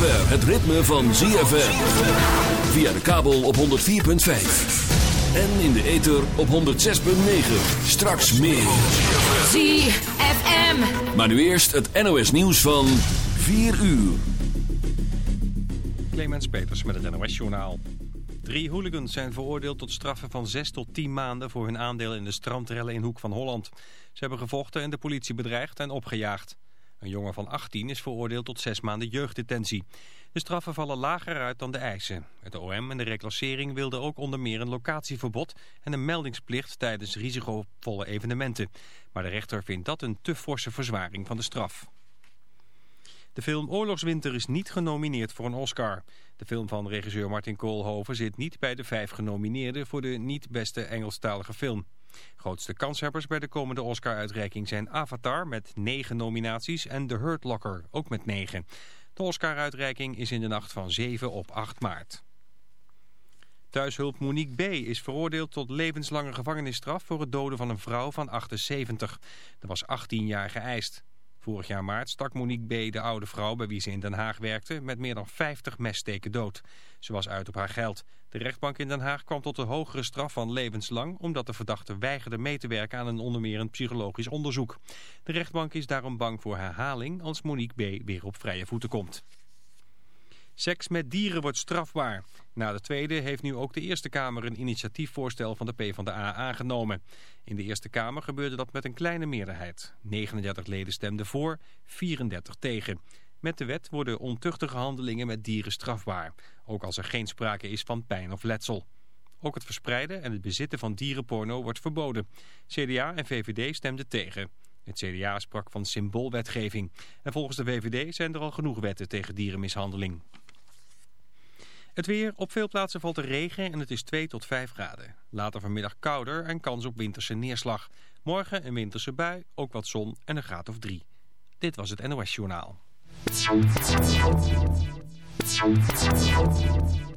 zover het ritme van ZFM. Via de kabel op 104.5. En in de ether op 106.9. Straks meer. ZFM. Maar nu eerst het NOS nieuws van 4 uur. Clemens Peters met het NOS Journaal. Drie hooligans zijn veroordeeld tot straffen van 6 tot 10 maanden... voor hun aandeel in de strandrellen in Hoek van Holland. Ze hebben gevochten en de politie bedreigd en opgejaagd. Een jongen van 18 is veroordeeld tot 6 maanden jeugddetentie. De straffen vallen lager uit dan de eisen. Het OM en de reclassering wilden ook onder meer een locatieverbod... en een meldingsplicht tijdens risicovolle evenementen. Maar de rechter vindt dat een te forse verzwaring van de straf. De film Oorlogswinter is niet genomineerd voor een Oscar. De film van regisseur Martin Koolhoven zit niet bij de vijf genomineerden... voor de niet beste Engelstalige film. Grootste kanshebbers bij de komende Oscar-uitreiking zijn Avatar met negen nominaties... en The Hurt Locker, ook met negen. De Oscar-uitreiking is in de nacht van 7 op 8 maart. Thuishulp Monique B. is veroordeeld tot levenslange gevangenisstraf... voor het doden van een vrouw van 78. Er was 18 jaar geëist. Vorig jaar maart stak Monique B. de oude vrouw bij wie ze in Den Haag werkte met meer dan 50 messteken dood. Ze was uit op haar geld. De rechtbank in Den Haag kwam tot een hogere straf van levenslang omdat de verdachte weigerde mee te werken aan een onder meer een psychologisch onderzoek. De rechtbank is daarom bang voor herhaling als Monique B. weer op vrije voeten komt. Seks met dieren wordt strafbaar. Na de Tweede heeft nu ook de Eerste Kamer een initiatiefvoorstel van de PvdA aangenomen. In de Eerste Kamer gebeurde dat met een kleine meerderheid. 39 leden stemden voor, 34 tegen. Met de wet worden ontuchtige handelingen met dieren strafbaar. Ook als er geen sprake is van pijn of letsel. Ook het verspreiden en het bezitten van dierenporno wordt verboden. CDA en VVD stemden tegen. Het CDA sprak van symboolwetgeving. En volgens de VVD zijn er al genoeg wetten tegen dierenmishandeling. Het weer. Op veel plaatsen valt er regen en het is 2 tot 5 graden. Later vanmiddag kouder en kans op winterse neerslag. Morgen een winterse bui, ook wat zon en een graad of 3. Dit was het NOS Journaal.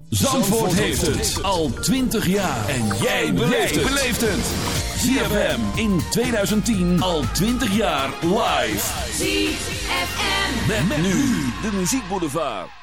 Zandvoort heeft het al 20 jaar. En jij beleeft het. ZFM in 2010 al 20 jaar live. ZFM. Met, met nu de muziekboulevard.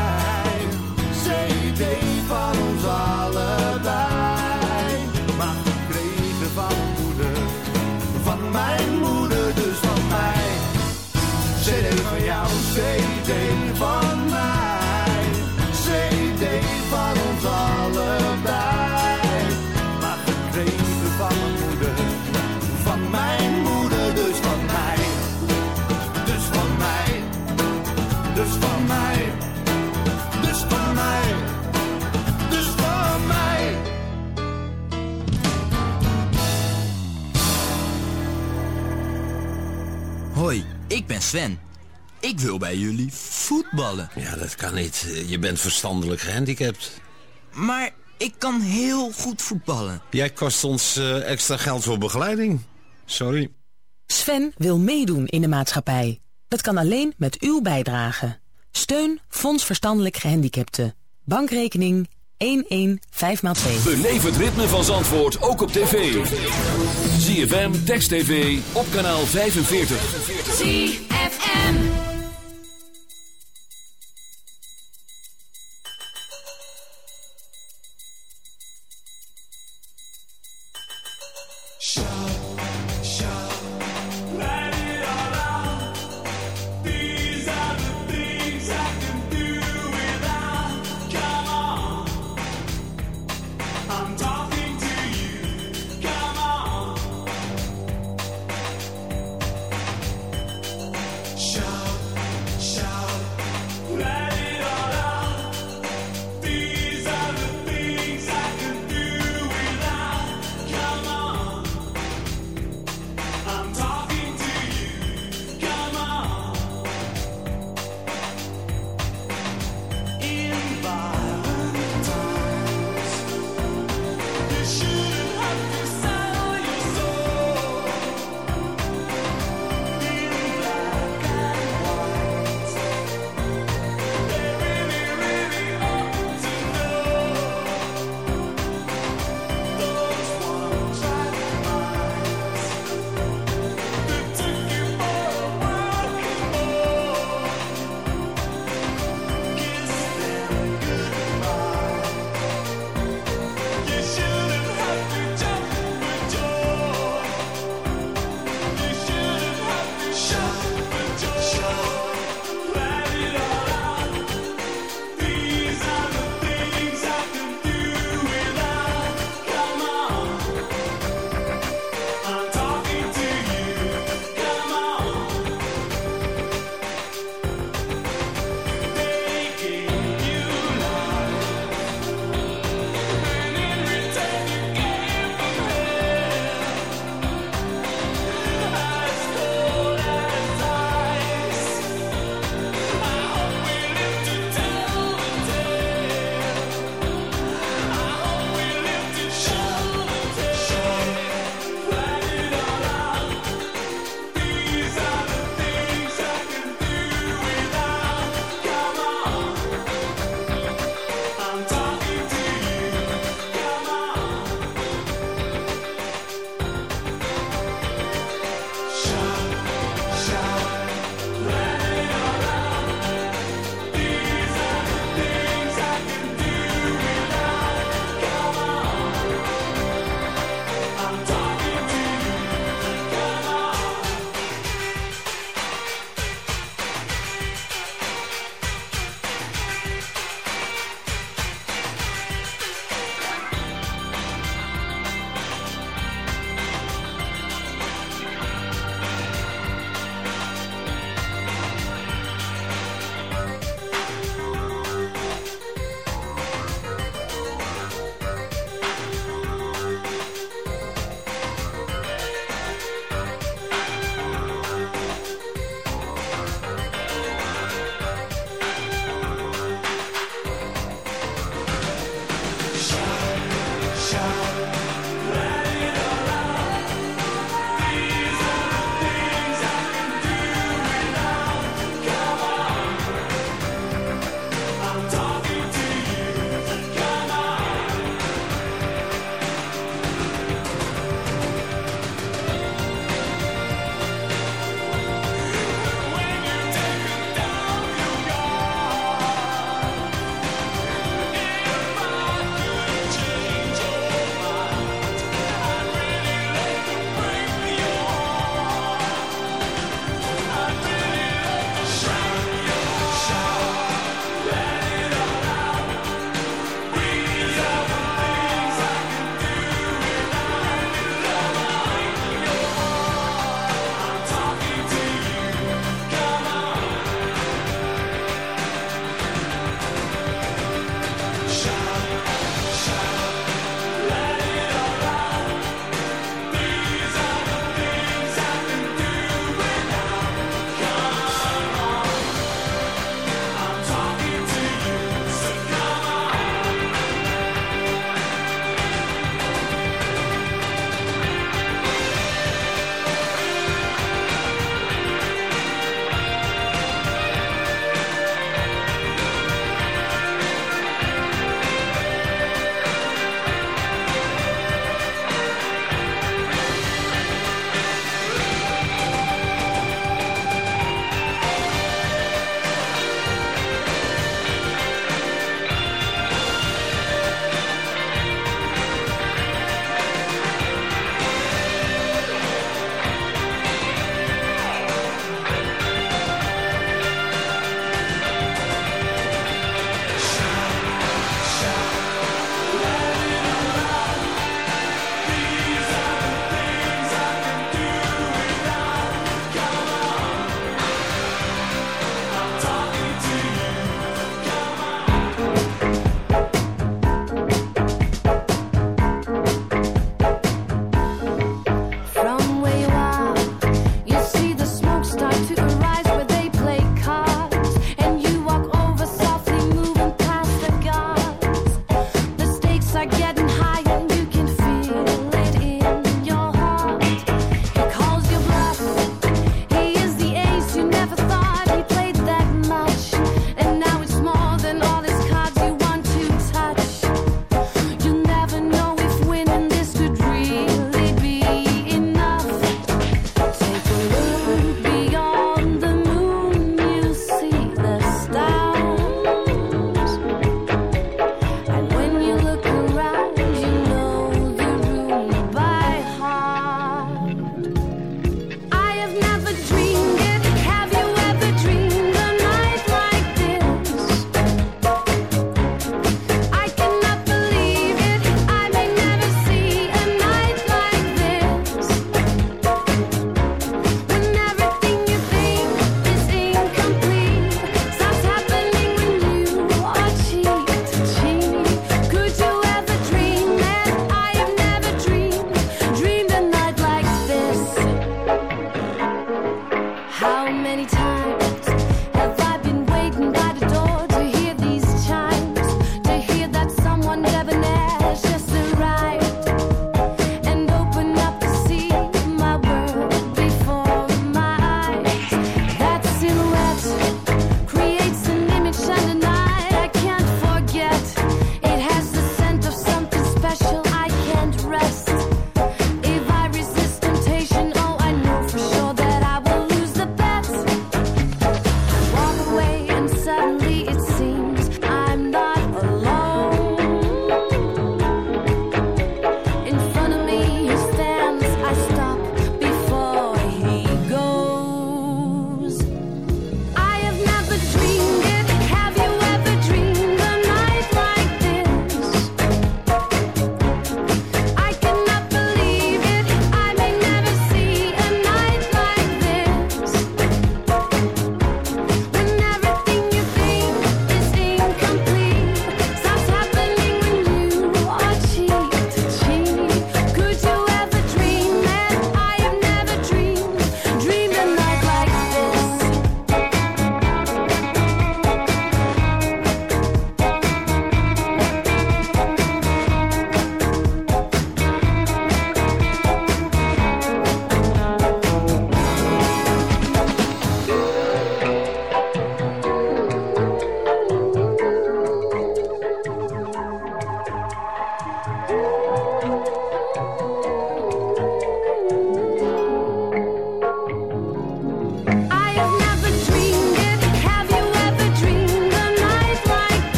Mijn moeder, dus van mij. CD van jou, CD van mij. CD van ik ben Sven. Ik wil bij jullie voetballen. Ja, dat kan niet. Je bent verstandelijk gehandicapt. Maar ik kan heel goed voetballen. Jij kost ons eh, extra geld voor begeleiding. Sorry. Sven wil meedoen in de maatschappij. Dat kan alleen met uw bijdrage. Steun Fonds Verstandelijk Gehandicapten. Bankrekening 115x2. Beleef het ritme van Zandvoort ook op tv. ZFM, Text TV, op kanaal 45. ZFM.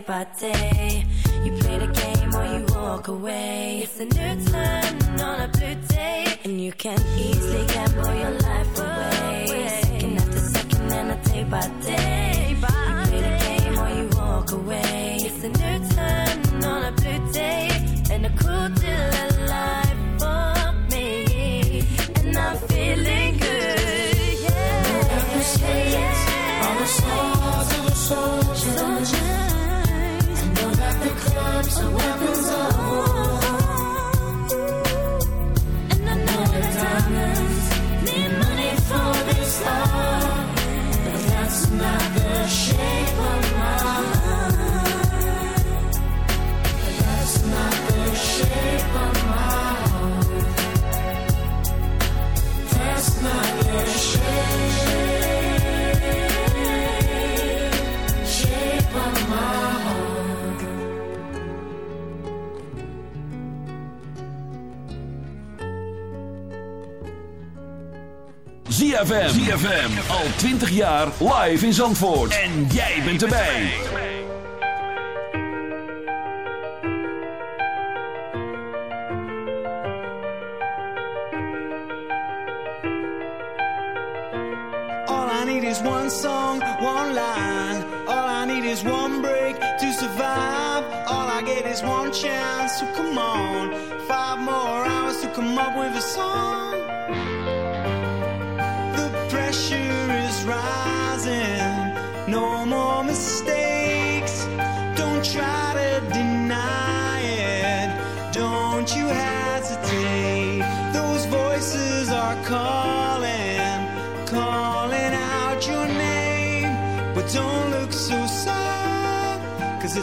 by day. You play the game or you walk away. It's a new time on a blue day, and you can easily. ZFM. Al 20 jaar live in Zandvoort. En jij bent erbij. All I need is one song, one line. All I need is one break to survive. All I get is one chance, so come on. Five more hours to come up with a song.